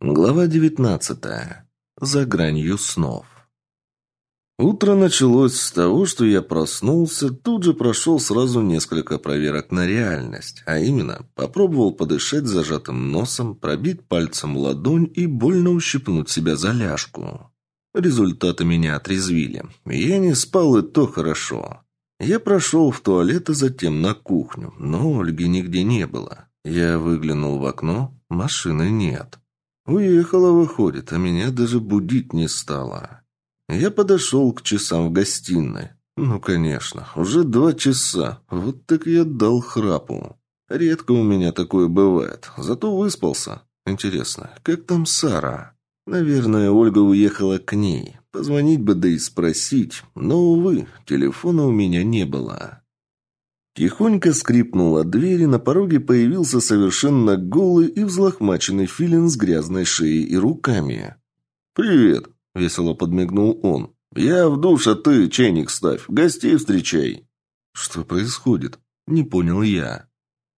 Глава девятнадцатая. За гранью снов. Утро началось с того, что я проснулся, тут же прошел сразу несколько проверок на реальность, а именно попробовал подышать зажатым носом, пробить пальцем ладонь и больно ущипнуть себя за ляжку. Результаты меня отрезвили. Я не спал, и то хорошо. Я прошел в туалет и затем на кухню, но Ольги нигде не было. Я выглянул в окно, машины нет. Уехала, выходит, а меня даже будить не стало. Я подошел к часам в гостиной. Ну, конечно, уже два часа. Вот так я дал храпу. Редко у меня такое бывает. Зато выспался. Интересно, как там Сара? Наверное, Ольга уехала к ней. Позвонить бы да и спросить. Но, увы, телефона у меня не было. Тихонько скрипнула дверь, и на пороге появился совершенно голый и взлохмаченный филин с грязной шеей и руками. «Привет!» – весело подмигнул он. «Я в душ, а ты чайник ставь, гостей встречай!» «Что происходит?» – не понял я.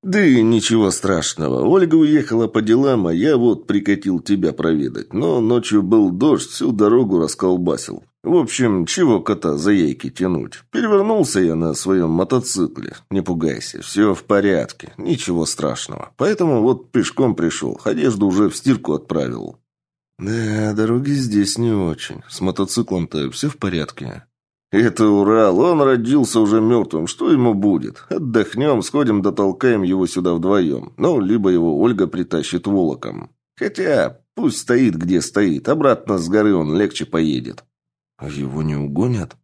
«Да ничего страшного. Ольга уехала по делам, а я вот прикатил тебя проведать. Но ночью был дождь, всю дорогу расколбасил. В общем, чего кота за яйки тянуть? Перевернулся я на своем мотоцикле. Не пугайся, все в порядке, ничего страшного. Поэтому вот пешком пришел, одежду уже в стирку отправил. Да, дороги здесь не очень. С мотоциклом-то все в порядке. Это Урал, он родился уже мертвым, что ему будет? Отдохнем, сходим дотолкаем его сюда вдвоем. Ну, либо его Ольга притащит волоком. Хотя, пусть стоит где стоит, обратно с горы он легче поедет. А его не угонят?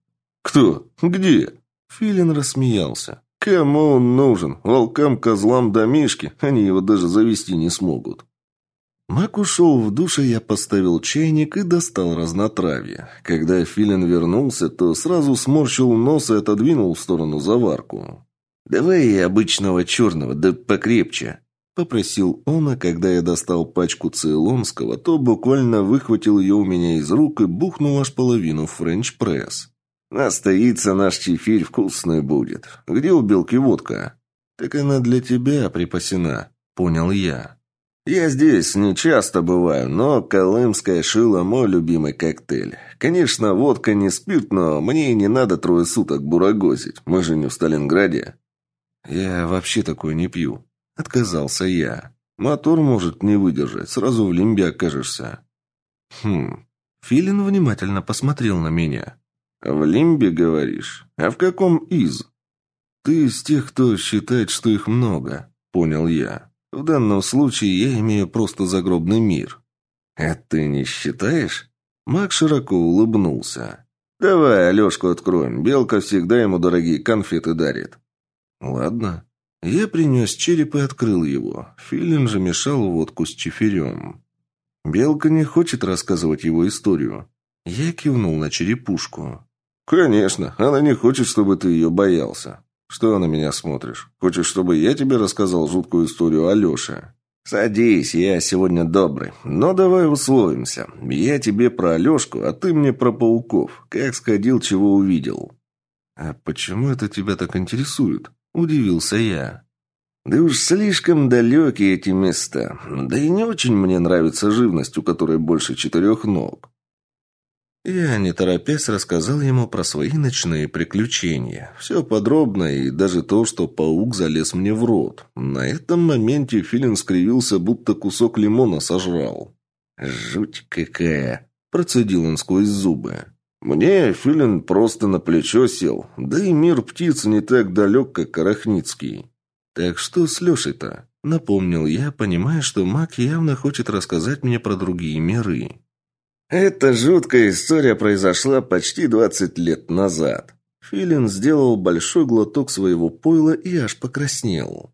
Кто? Где? Филин рассмеялся. Кому он нужен? Волкам, козлам, домишки? Они его даже завести не смогут. Мак ушел в душ, и я поставил чайник и достал разнотравье. Когда Филин вернулся, то сразу сморщил нос и отодвинул в сторону заварку. «Давай обычного черного, да покрепче», Попросил он, а когда я достал пачку цейлонского, то буквально выхватил ее у меня из рук и бухнул аж половину френч-пресс. «Настоится наш чефирь вкусный будет. Где у Белки водка?» «Так она для тебя припасена», — понял я. «Я здесь не часто бываю, но колымская шила – мой любимый коктейль. Конечно, водка не спирт, но мне и не надо трое суток бурагозить. Мы же не в Сталинграде». «Я вообще такое не пью», Отказался я. Мотор может не выдержать, сразу в лимбе окажешься. Хм. Филин внимательно посмотрел на меня. В лимбе, говоришь? А в каком из? Ты из тех, кто считает, что их много, понял я. В данном случае я имею просто загробный мир. А ты не считаешь? Мак широко улыбнулся. «Давай Алешку откроем. Белка всегда ему дорогие конфеты дарит». «Ладно». Я принес череп и открыл его. Филин же мешал водку с чиферем. Белка не хочет рассказывать его историю. Я кивнул на черепушку. «Конечно, она не хочет, чтобы ты ее боялся. Что на меня смотришь? Хочешь, чтобы я тебе рассказал жуткую историю Алёше?» «Садись, я сегодня добрый. Но давай условимся. Я тебе про Алёшку, а ты мне про пауков. Как сходил, чего увидел». «А почему это тебя так интересует?» Удивился я. Да уж слишком далекие эти места. Да и не очень мне нравится живность, у которой больше четырех ног. Я, не торопясь, рассказал ему про свои ночные приключения. Все подробно, и даже то, что паук залез мне в рот. На этом моменте Филин скривился, будто кусок лимона сожрал. «Жуть какая!» – процедил он сквозь зубы. Мне Филин просто на плечо сел, да и мир птиц не так далек, как Карахницкий. Так что с Лешей-то? Напомнил я, понимая, что маг явно хочет рассказать мне про другие миры. Эта жуткая история произошла почти двадцать лет назад. Филин сделал большой глоток своего пойла и аж покраснел.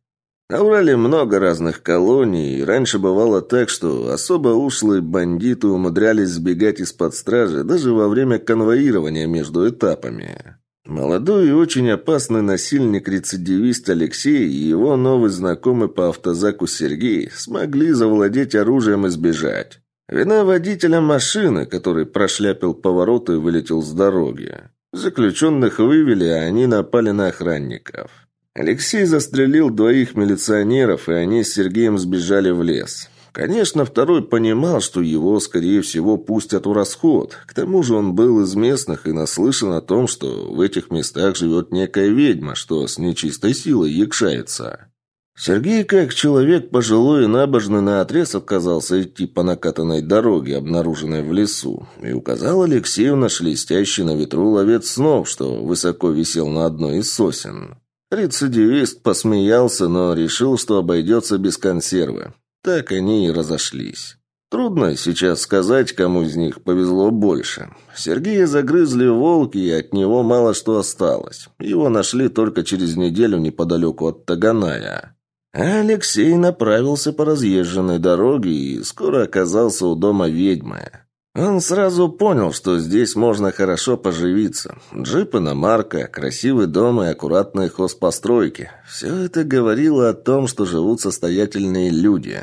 На Урале много разных колоний, и раньше бывало так, что особо ушлые бандиты умудрялись сбегать из-под стражи даже во время конвоирования между этапами. Молодой и очень опасный насильник-рецидивист Алексей и его новый знакомый по автозаку Сергей смогли завладеть оружием и сбежать. Вина водителя машины, который прошляпил поворот и вылетел с дороги. Заключенных вывели, а они напали на охранников. Алексей застрелил двоих милиционеров, и они с Сергеем сбежали в лес. Конечно, второй понимал, что его, скорее всего, пустят в расход. К тому же он был из местных и наслышан о том, что в этих местах живет некая ведьма, что с нечистой силой якшается. Сергей, как человек пожилой и набожный, наотрез отказался идти по накатанной дороге, обнаруженной в лесу, и указал Алексею на шелестящий на ветру ловец снов, что высоко висел на одной из сосен. Рецидивист посмеялся, но решил, что обойдется без консервы. Так они и разошлись. Трудно сейчас сказать, кому из них повезло больше. Сергея загрызли волки, и от него мало что осталось. Его нашли только через неделю неподалеку от Таганая. Алексей направился по разъезженной дороге и скоро оказался у дома ведьмы. Он сразу понял, что здесь можно хорошо поживиться. Джип иномарка, красивый дом и аккуратные хозпостройки. Все это говорило о том, что живут состоятельные люди.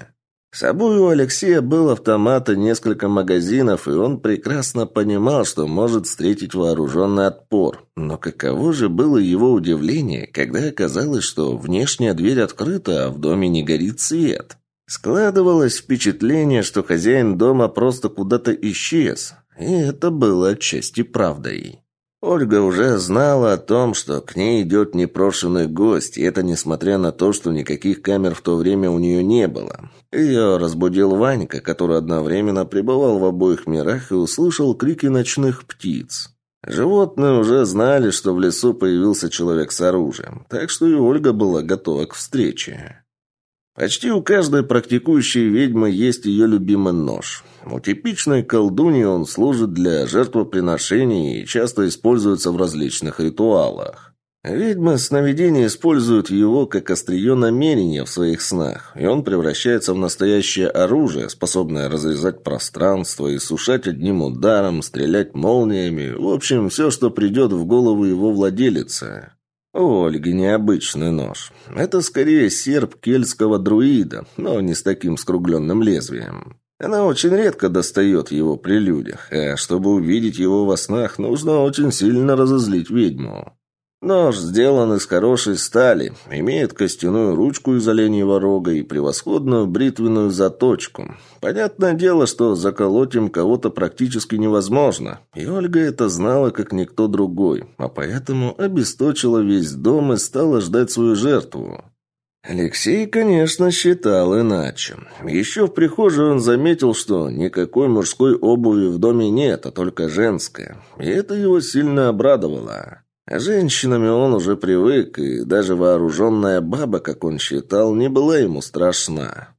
С собой у Алексея был автомат и несколько магазинов, и он прекрасно понимал, что может встретить вооруженный отпор. Но каково же было его удивление, когда оказалось, что внешняя дверь открыта, а в доме не горит свет. Складывалось впечатление, что хозяин дома просто куда-то исчез, и это было отчасти правдой. Ольга уже знала о том, что к ней идет непрошенный гость, и это несмотря на то, что никаких камер в то время у нее не было. Ее разбудил Ванька, который одновременно пребывал в обоих мирах и услышал крики ночных птиц. Животные уже знали, что в лесу появился человек с оружием, так что и Ольга была готова к встрече. Почти у каждой практикующей ведьмы есть ее любимый нож. У типичной колдуньи он служит для жертвоприношений и часто используется в различных ритуалах. Ведьмы сновидения используют его как острие намерения в своих снах, и он превращается в настоящее оружие, способное разрезать пространство и сушать одним ударом, стрелять молниями, в общем, все, что придет в голову его владелицы. У Ольги необычный нож. Это скорее серп кельтского друида, но не с таким скругленным лезвием. Она очень редко достает его при людях, а чтобы увидеть его во снах, нужно очень сильно разозлить ведьму. Нож сделан из хорошей стали, имеет костяную ручку из оленьего рога и превосходную бритвенную заточку. Понятное дело, что заколоть им кого-то практически невозможно, и Ольга это знала, как никто другой, а поэтому обесточила весь дом и стала ждать свою жертву. Алексей, конечно, считал иначе. Еще в прихожей он заметил, что никакой мужской обуви в доме нет, а только женская, и это его сильно обрадовало. Женщинами он уже привык, и даже вооруженная баба, как он считал, не была ему страшна.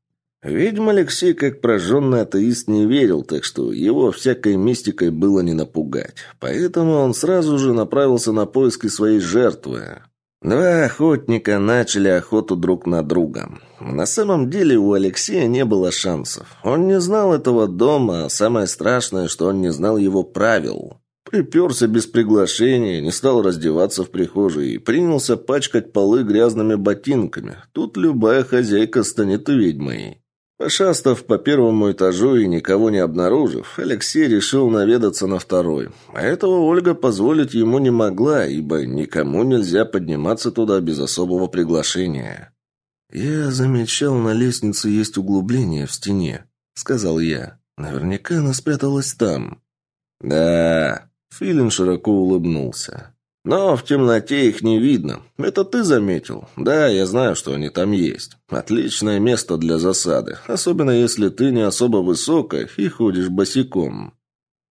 Видимо, Алексей, как прожженный атеист, не верил, так что его всякой мистикой было не напугать. Поэтому он сразу же направился на поиски своей жертвы. Два охотника начали охоту друг на друга. На самом деле у Алексея не было шансов. Он не знал этого дома, а самое страшное, что он не знал его правил. Приперся без приглашения, не стал раздеваться в прихожей и принялся пачкать полы грязными ботинками. Тут любая хозяйка станет ведьмой. Пошастав по первому этажу и никого не обнаружив, Алексей решил наведаться на второй. А этого Ольга позволить ему не могла, ибо никому нельзя подниматься туда без особого приглашения. «Я замечал, на лестнице есть углубление в стене», — сказал я. «Наверняка она спряталась там». «Да, Филин широко улыбнулся. «Но в темноте их не видно. Это ты заметил? Да, я знаю, что они там есть. Отличное место для засады, особенно если ты не особо высокая и ходишь босиком».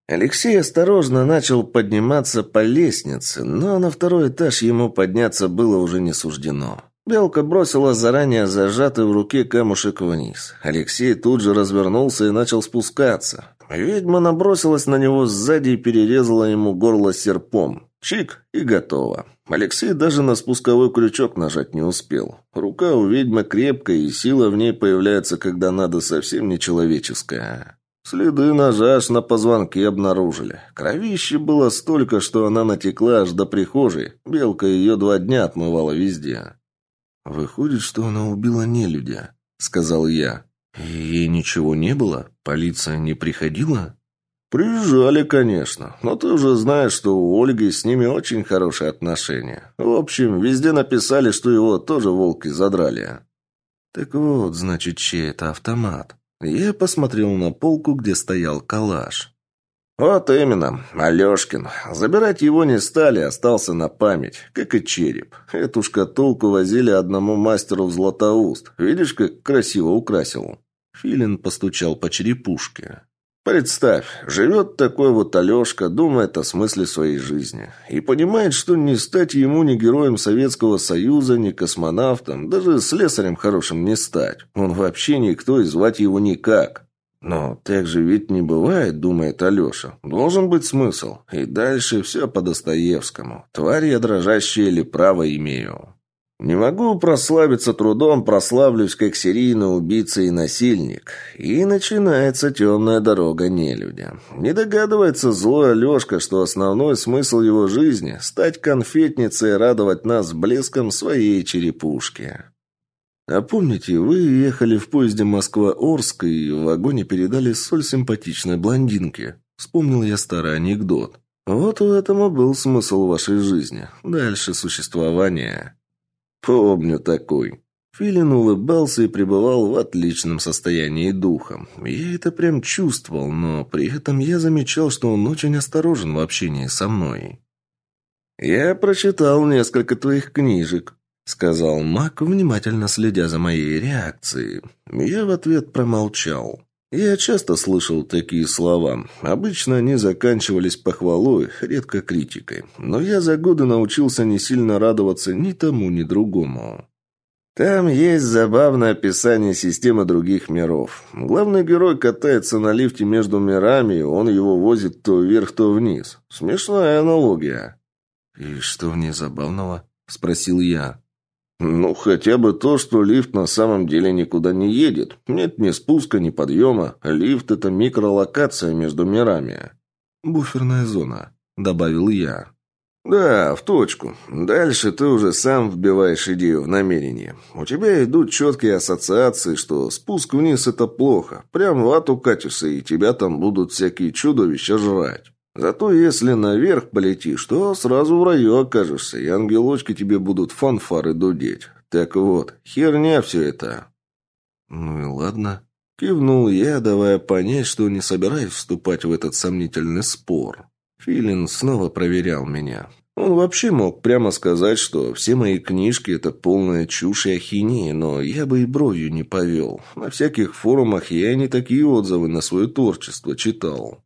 Алексей осторожно начал подниматься по лестнице, но на второй этаж ему подняться было уже не суждено. Белка бросила заранее зажатый в руке камушек вниз. Алексей тут же развернулся и начал спускаться. Ведьма набросилась на него сзади и перерезала ему горло серпом. Чик, и готово. Алексей даже на спусковой крючок нажать не успел. Рука у ведьмы крепкая, и сила в ней появляется, когда надо совсем нечеловеческая. Следы ножа аж на позвонке обнаружили. Кровище было столько, что она натекла аж до прихожей. Белка ее два дня отмывала везде. «Выходит, что она убила нелюдя», — сказал я. «Ей ничего не было? Полиция не приходила?» «Приезжали, конечно, но ты уже знаешь, что у Ольги с ними очень хорошие отношения. В общем, везде написали, что его тоже волки задрали». «Так вот, значит, чей это автомат?» Я посмотрел на полку, где стоял калаш. «Вот именно, Алешкин. Забирать его не стали, остался на память, как и череп. Эту шкатулку возили одному мастеру в Златоуст. Видишь, как красиво украсил?» Филин постучал по черепушке. Представь, живет такой вот Алешка, думает о смысле своей жизни. И понимает, что не стать ему ни героем Советского Союза, ни космонавтом, даже слесарем хорошим не стать. Он вообще никто и звать его никак. Но так же ведь не бывает, думает Алеша. Должен быть смысл. И дальше все по Достоевскому. Тварь я дрожащая или право имею. Не могу прославиться трудом, прославлюсь как серийный убийца и насильник. И начинается темная дорога нелюдя. Не догадывается злой Алешка, что основной смысл его жизни – стать конфетницей и радовать нас блеском своей черепушки. А помните, вы ехали в поезде Москва-Орск и в вагоне передали соль симпатичной блондинке? Вспомнил я старый анекдот. Вот в этом был смысл вашей жизни. Дальше существование. «Помню такой». Филин улыбался и пребывал в отличном состоянии духа. Я это прям чувствовал, но при этом я замечал, что он очень осторожен в общении со мной. «Я прочитал несколько твоих книжек», — сказал Мак, внимательно следя за моей реакцией. Я в ответ промолчал. Я часто слышал такие слова. Обычно они заканчивались похвалой, редко критикой. Но я за годы научился не сильно радоваться ни тому, ни другому. Там есть забавное описание системы других миров. Главный герой катается на лифте между мирами, и он его возит то вверх, то вниз. Смешная аналогия. «И что в ней забавного?» – спросил я. «Ну, хотя бы то, что лифт на самом деле никуда не едет. Нет ни спуска, ни подъема. Лифт – это микролокация между мирами». «Буферная зона», – добавил я. «Да, в точку. Дальше ты уже сам вбиваешь идею в намерение. У тебя идут четкие ассоциации, что спуск вниз – это плохо. Прям в ад укатишься, и тебя там будут всякие чудовища жрать». Зато если наверх полетишь, то сразу в раю окажешься, и ангелочки тебе будут фанфары дудеть. Так вот, херня все это». «Ну и ладно», — кивнул я, давая понять, что не собираюсь вступать в этот сомнительный спор. Филин снова проверял меня. Он вообще мог прямо сказать, что все мои книжки – это полная чушь и ахинея, но я бы и бровью не повел. На всяких форумах я не такие отзывы на свое творчество читал.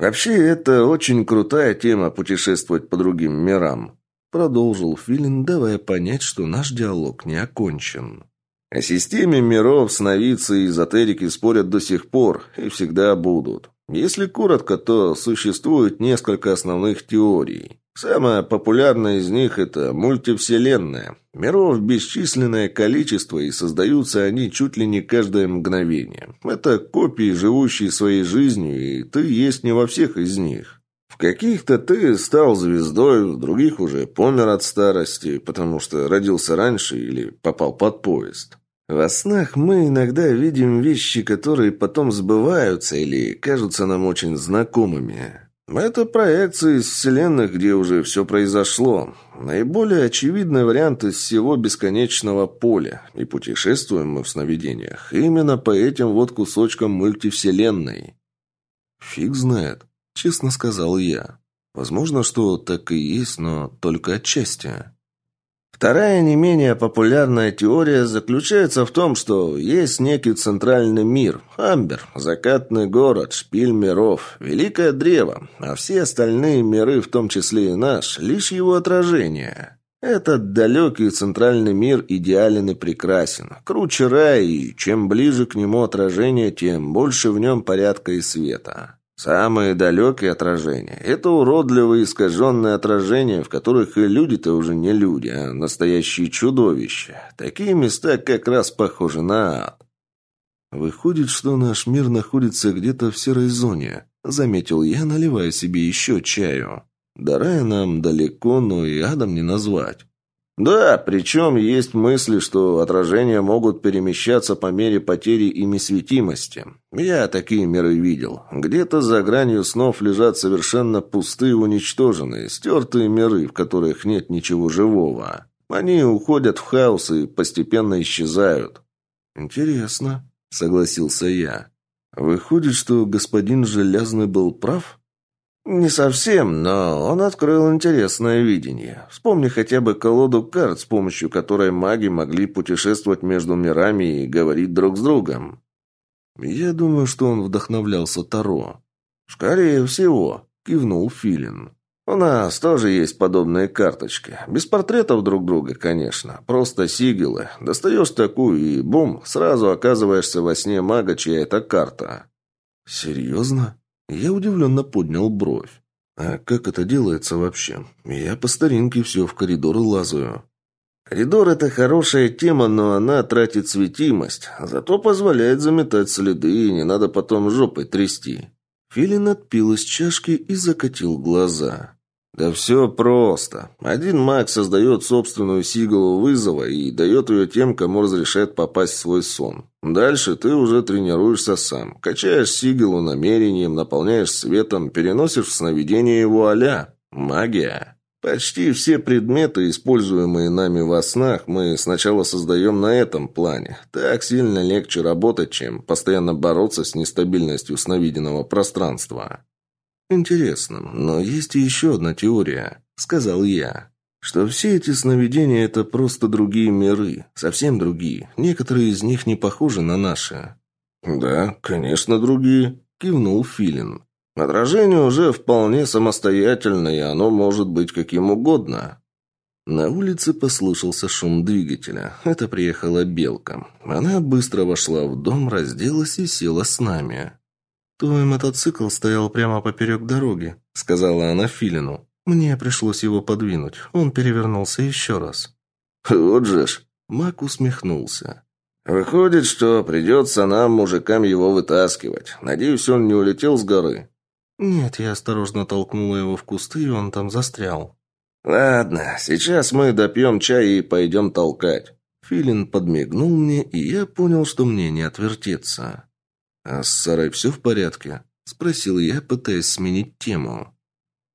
«Вообще, это очень крутая тема путешествовать по другим мирам», продолжил Филин, давая понять, что наш диалог не окончен. «О системе миров сновидцы и эзотерики спорят до сих пор и всегда будут. Если коротко, то существует несколько основных теорий. Самая популярная из них – это мультивселенная. Миров бесчисленное количество, и создаются они чуть ли не каждое мгновение. Это копии, живущие своей жизнью, и ты есть не во всех из них. В каких-то ты стал звездой, в других уже помер от старости, потому что родился раньше или попал под поезд. Во снах мы иногда видим вещи, которые потом сбываются или кажутся нам очень знакомыми. Это проекции из вселенных, где уже все произошло. Наиболее очевидный вариант из всего бесконечного поля. И путешествуем мы в сновидениях именно по этим вот кусочкам мультивселенной. «Фиг знает», — честно сказал я. «Возможно, что так и есть, но только отчасти». Вторая не менее популярная теория заключается в том, что есть некий центральный мир, Амбер, закатный город, шпиль миров, великое древо, а все остальные миры, в том числе и наш, лишь его отражение. Этот далекий центральный мир идеален и прекрасен, круче рая, и чем ближе к нему отражение, тем больше в нем порядка и света. Самые далекие отражения – это уродливые искаженные отражения, в которых и люди-то уже не люди, а настоящие чудовища. Такие места как раз похожи на ад. «Выходит, что наш мир находится где-то в серой зоне», – заметил я, наливая себе еще чаю. «До рая нам далеко, но и адом не назвать». Да, причем есть мысли, что отражения могут перемещаться по мере потери ими светимости. Я такие миры видел. Где-то за гранью снов лежат совершенно пустые, уничтоженные, стертые миры, в которых нет ничего живого. Они уходят в хаос и постепенно исчезают. Интересно. – согласился я. «Выходит, что господин Железный был прав?» «Не совсем, но он открыл интересное видение. Вспомни хотя бы колоду карт, с помощью которой маги могли путешествовать между мирами и говорить друг с другом». «Я думаю, что он вдохновлялся Таро». «Скорее всего», – кивнул Филин. «У нас тоже есть подобные карточки. Без портретов друг друга, конечно. Просто сигилы. Достаешь такую и, бум, сразу оказываешься во сне мага, чья это карта». «Серьезно?» Я удивленно поднял бровь. «А как это делается вообще? Я по старинке все в коридоры лазаю». «Коридор – это хорошая тема, но она тратит светимость. Зато позволяет заметать следы, и не надо потом жопой трясти». Филин отпил из чашки и закатил глаза. Да все просто. Один маг создает собственную сигалу вызова и дает ее тем, кому разрешает попасть в свой сон. Дальше ты уже тренируешься сам. Качаешь сигалу намерением, наполняешь светом, переносишь в сновидение его аля. Магия. Почти все предметы, используемые нами во снах, мы сначала создаем на этом плане. Так сильно легче работать, чем постоянно бороться с нестабильностью сновиденного пространства. «Интересно, но есть еще одна теория», — сказал я. «Что все эти сновидения — это просто другие миры, совсем другие. Некоторые из них не похожи на наши». «Да, конечно, другие», — кивнул Филин. «Отражение уже вполне самостоятельное, и оно может быть каким угодно». На улице послышался шум двигателя. Это приехала Белка. Она быстро вошла в дом, разделась и села с нами. «Твой мотоцикл стоял прямо поперек дороги», — сказала она Филину. «Мне пришлось его подвинуть. Он перевернулся еще раз». «Вот же ж!» — Мак усмехнулся. «Выходит, что придется нам, мужикам, его вытаскивать. Надеюсь, он не улетел с горы». «Нет, я осторожно толкнула его в кусты, и он там застрял». «Ладно, сейчас мы допьем чай и пойдем толкать». Филин подмигнул мне, и я понял, что мне не отвертеться. «А с Сарой все в порядке?» – спросил я, пытаясь сменить тему.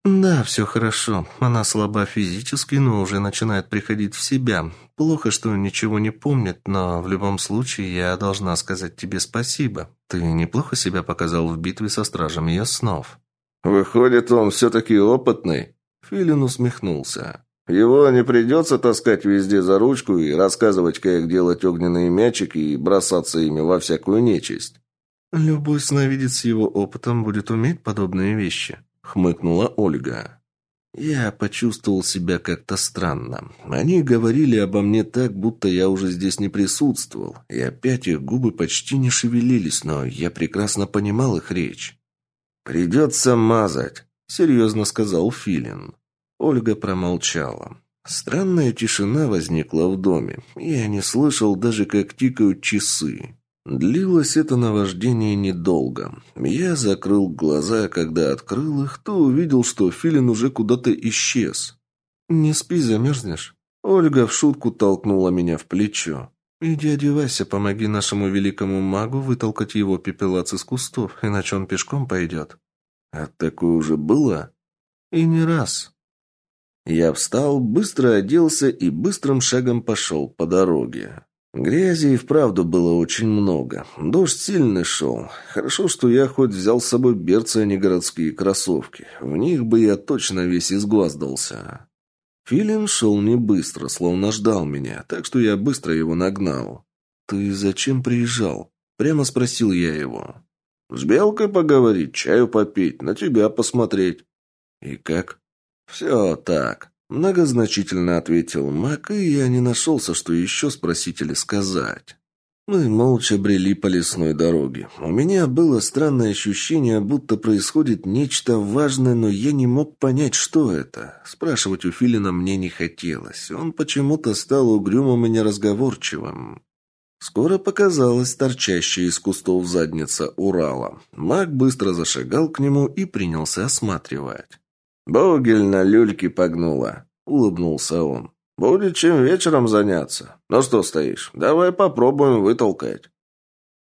«Да, все хорошо. Она слаба физически, но уже начинает приходить в себя. Плохо, что ничего не помнит, но в любом случае я должна сказать тебе спасибо. Ты неплохо себя показал в битве со стражем ее снов». «Выходит, он все-таки опытный?» Филин усмехнулся. «Его не придется таскать везде за ручку и рассказывать, как делать огненные мячики и бросаться ими во всякую нечисть». «Любой сновидец его опытом будет уметь подобные вещи», — хмыкнула Ольга. Я почувствовал себя как-то странно. Они говорили обо мне так, будто я уже здесь не присутствовал, и опять их губы почти не шевелились, но я прекрасно понимал их речь. «Придется мазать», — серьезно сказал Филин. Ольга промолчала. Странная тишина возникла в доме. Я не слышал даже, как тикают часы. Длилось это наваждение недолго. Я закрыл глаза, а когда открыл их, то увидел, что Филин уже куда-то исчез. «Не спи, замерзнешь?» Ольга в шутку толкнула меня в плечо. «Иди одевайся, помоги нашему великому магу вытолкать его пепелац из кустов, иначе он пешком пойдет». «А такое уже было?» «И не раз». Я встал, быстро оделся и быстрым шагом пошел по дороге. Грязи и вправду было очень много. Дождь сильный шел. Хорошо, что я хоть взял с собой берцы, а не городские кроссовки. В них бы я точно весь изгваздался. Филин шел не быстро, словно ждал меня, так что я быстро его нагнал. «Ты зачем приезжал?» Прямо спросил я его. «С Белкой поговорить, чаю попить, на тебя посмотреть». «И как?» «Все так. Многозначительно ответил Мак, и я не нашелся, что еще спросить или сказать. Мы молча брели по лесной дороге. У меня было странное ощущение, будто происходит нечто важное, но я не мог понять, что это. Спрашивать у Филина мне не хотелось. Он почему-то стал угрюмым и неразговорчивым. Скоро показалась торчащая из кустов задница Урала. Маг быстро зашагал к нему и принялся осматривать. «Богель на люльке погнула», — улыбнулся он. «Будет чем вечером заняться. Ну что стоишь? Давай попробуем вытолкать».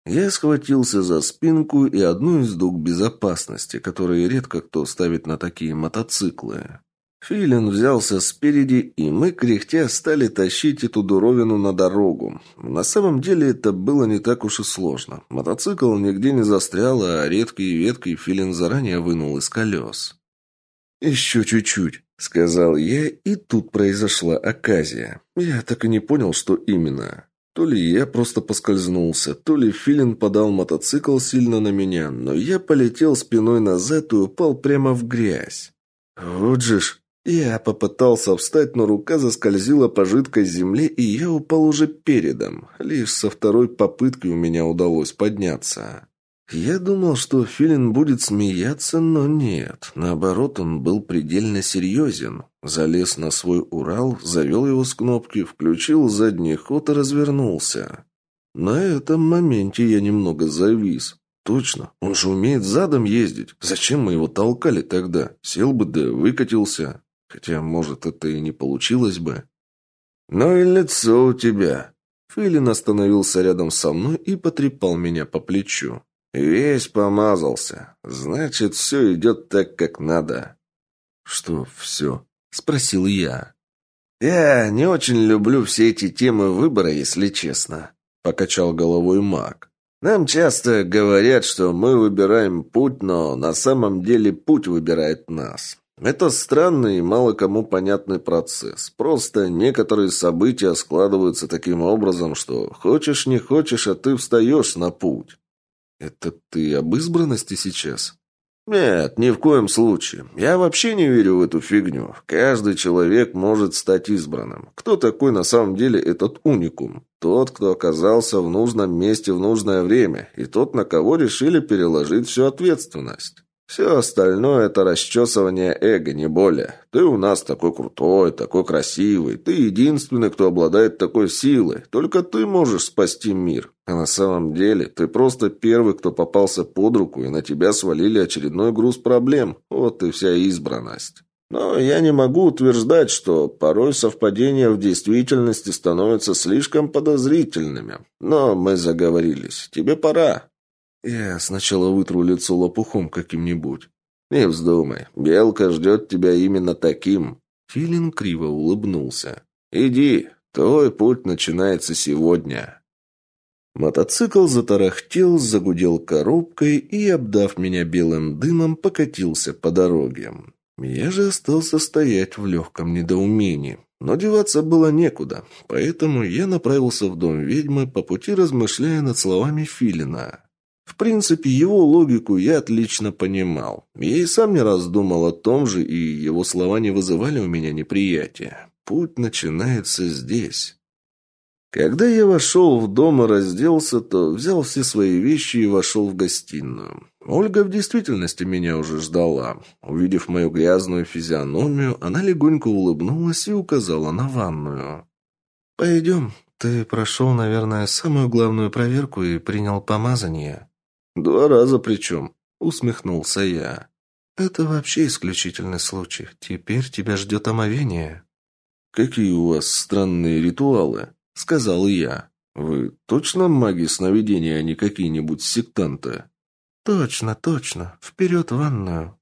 Я схватился за спинку и одну из дуг безопасности, которые редко кто ставит на такие мотоциклы. Филин взялся спереди, и мы, кряхтя, стали тащить эту дуровину на дорогу. На самом деле это было не так уж и сложно. Мотоцикл нигде не застрял, а редкие ветки Филин заранее вынул из колес. «Еще чуть-чуть», — сказал я, и тут произошла оказия. Я так и не понял, что именно. То ли я просто поскользнулся, то ли Филин подал мотоцикл сильно на меня, но я полетел спиной назад и упал прямо в грязь. Вот же ж, я попытался встать, но рука заскользила по жидкой земле, и я упал уже передом. Лишь со второй попытки у меня удалось подняться. Я думал, что Филин будет смеяться, но нет. Наоборот, он был предельно серьезен. Залез на свой Урал, завел его с кнопки, включил задний ход и развернулся. На этом моменте я немного завис. Точно, он же умеет задом ездить. Зачем мы его толкали тогда? Сел бы да выкатился. Хотя, может, это и не получилось бы. «Ну и лицо у тебя!» Филин остановился рядом со мной и потрепал меня по плечу. «Весь помазался. Значит, все идет так, как надо». «Что все?» – спросил я. «Я не очень люблю все эти темы выбора, если честно», – покачал головой маг. «Нам часто говорят, что мы выбираем путь, но на самом деле путь выбирает нас. Это странный и мало кому понятный процесс. Просто некоторые события складываются таким образом, что хочешь не хочешь, а ты встаешь на путь. Это ты об избранности сейчас? Нет, ни в коем случае. Я вообще не верю в эту фигню. Каждый человек может стать избранным. Кто такой на самом деле этот уникум? Тот, кто оказался в нужном месте в нужное время, и тот, на кого решили переложить всю ответственность. Все остальное – это расчесывание эго, не более. Ты у нас такой крутой, такой красивый. Ты единственный, кто обладает такой силой. Только ты можешь спасти мир. А на самом деле, ты просто первый, кто попался под руку, и на тебя свалили очередной груз проблем. Вот и вся избранность. Но я не могу утверждать, что порой совпадения в действительности становятся слишком подозрительными. Но мы заговорились. Тебе пора. Я сначала вытру лицо лопухом каким-нибудь. Не вздумай, Белка ждет тебя именно таким. Филин криво улыбнулся. Иди, твой путь начинается сегодня. Мотоцикл затарахтел, загудел коробкой и, обдав меня белым дымом, покатился по дороге. Я же остался стоять в легком недоумении. Но деваться было некуда, поэтому я направился в дом ведьмы, по пути размышляя над словами Филина. В принципе, его логику я отлично понимал. Я и сам не раз думал о том же, и его слова не вызывали у меня неприятия. Путь начинается здесь. Когда я вошел в дом и разделся, то взял все свои вещи и вошел в гостиную. Ольга в действительности меня уже ждала. Увидев мою грязную физиономию, она легонько улыбнулась и указала на ванную. «Пойдем. Ты прошел, наверное, самую главную проверку и принял помазание». «Два раза причем», — усмехнулся я. «Это вообще исключительный случай. Теперь тебя ждет омовение». «Какие у вас странные ритуалы?» — сказал я. «Вы точно маги сновидения, а не какие-нибудь сектанты?» «Точно, точно. Вперед в ванную».